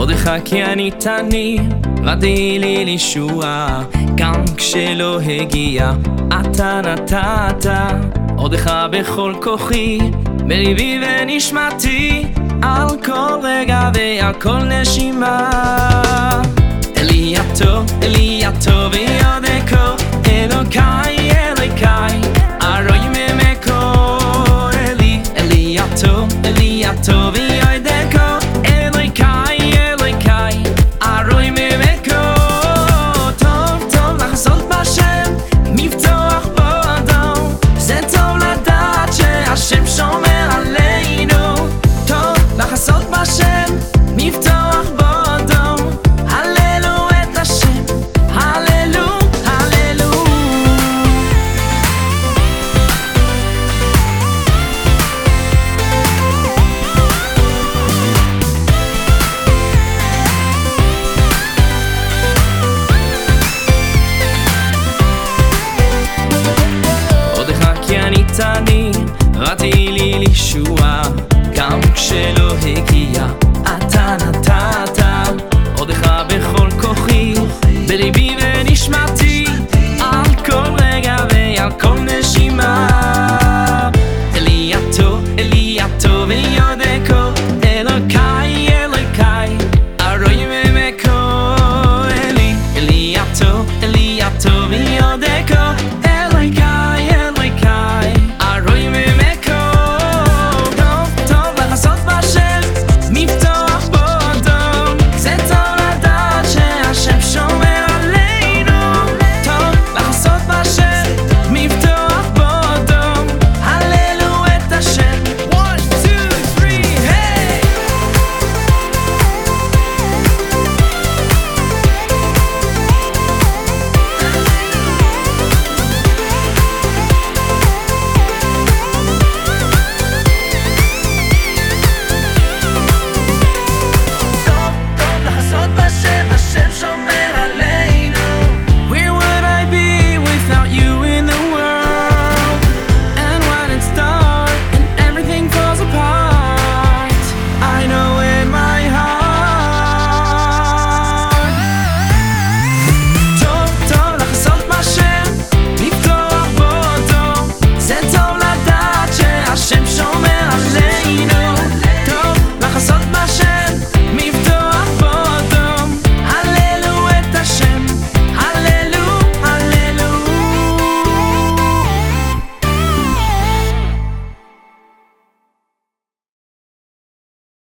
עוד אחד כי אני תני, רדי לי לישועה גם כשלא הגיע, אתה נתת. עוד אחד בכל כוחי, בליבי ונשמתי על כל רגע ועל כל נשימה אלי הטוב, ויודקו אלוקיי, אלוקיי ארוי ממקו אלי, אלי הטוב, אלי רתי לי לישועה, גם כשלא הגיע, אתה נתת עודך בכל כוחי, בליבי ונשמתי, על כל רגע ועל כל נשימה. אליהו, אליהו ויודקו don't